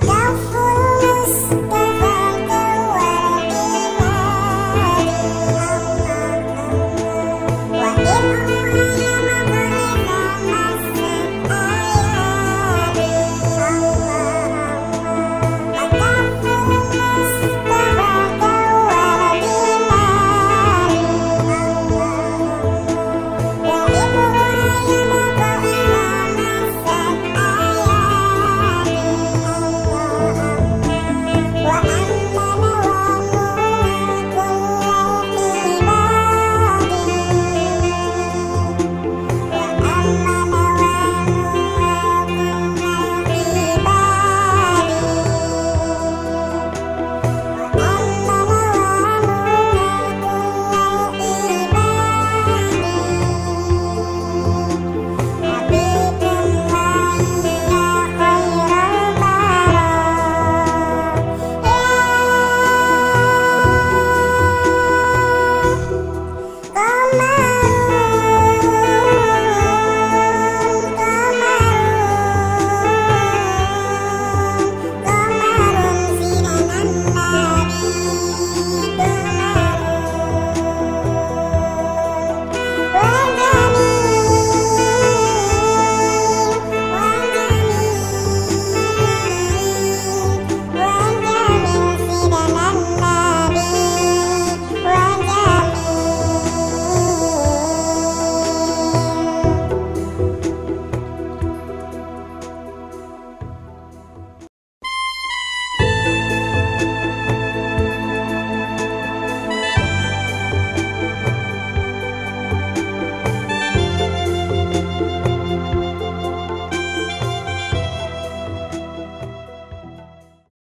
myself